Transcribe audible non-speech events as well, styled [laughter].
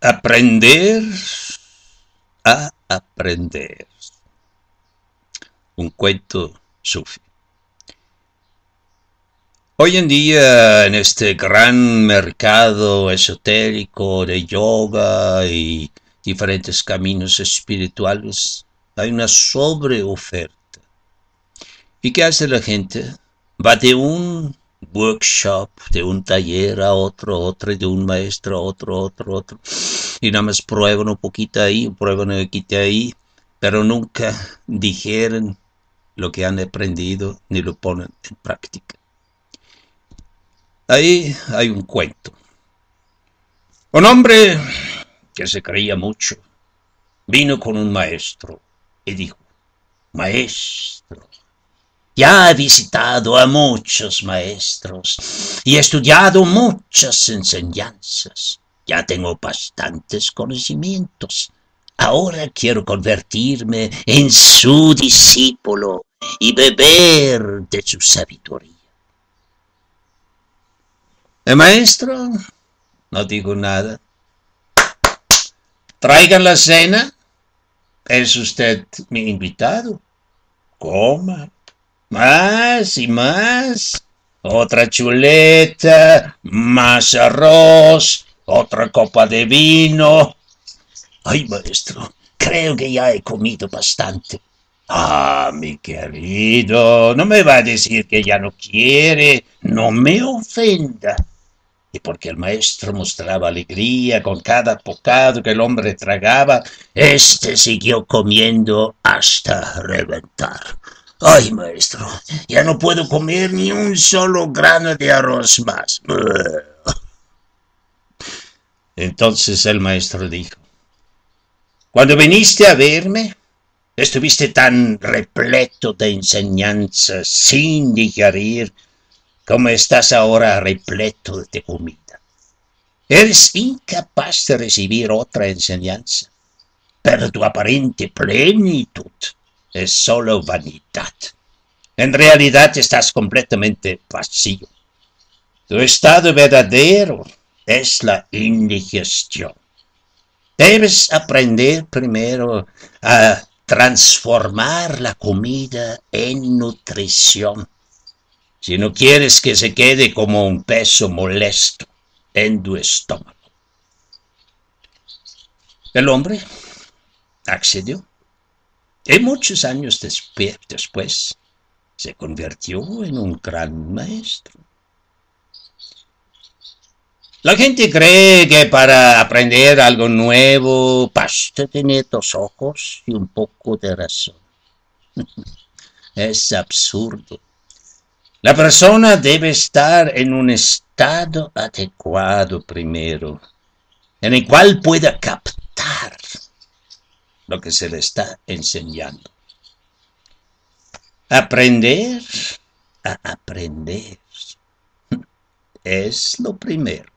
Aprender a aprender. Un cuento sufi. Hoy en día, en este gran mercado esotérico de yoga y diferentes caminos espirituales, hay una sobreoferta. ¿Y qué hace la gente? Va de un workshop, de un taller a otro, otro, de un maestro a otro, otro, otro. Y nada más prueban un poquito ahí, prueban un poquito ahí, pero nunca dijeron lo que han aprendido ni lo ponen en práctica. Ahí hay un cuento. Un hombre que se creía mucho vino con un maestro y dijo, Maestro, ya he visitado a muchos maestros y he estudiado muchas enseñanzas. Ya tengo bastantes conocimientos. Ahora quiero convertirme en su discípulo y beber de su sabiduría. El maestro no dijo nada. Traigan la cena. Es usted mi invitado. Coma más y más. Otra chuleta, más arroz, otra copa de vino. Ay, maestro, creo que ya he comido bastante. Ah, mi querido, no me va a decir que ya no quiere, no me ofenda. Y porque el maestro mostraba alegría con cada bocado que el hombre tragaba, éste siguió comiendo hasta reventar. Ay, maestro, ya no puedo comer ni un solo grano de arroz más. [laughs] Entonces el maestro dijo, cuando viniste a verme, estuviste tan repleto de enseñanzas sin digerir como estás ahora repleto de comida. Eres incapaz de recibir otra enseñanza, pero tu aparente plenitud es solo vanidad. En realidad estás completamente vacío. Tu estado verdadero es la indigestión. Debes aprender primero a transformar la comida en nutrición. Si no quieres que se quede como un peso molesto en tu estómago. El hombre accedió. Y muchos años después se convirtió en un gran maestro. La gente cree que para aprender algo nuevo basta tener dos ojos y un poco de razón. [laughs] es absurdo. La persona debe estar en un estado adecuado primero, en el cual pueda captar lo que se le está enseñando. Aprender a aprender es lo primero.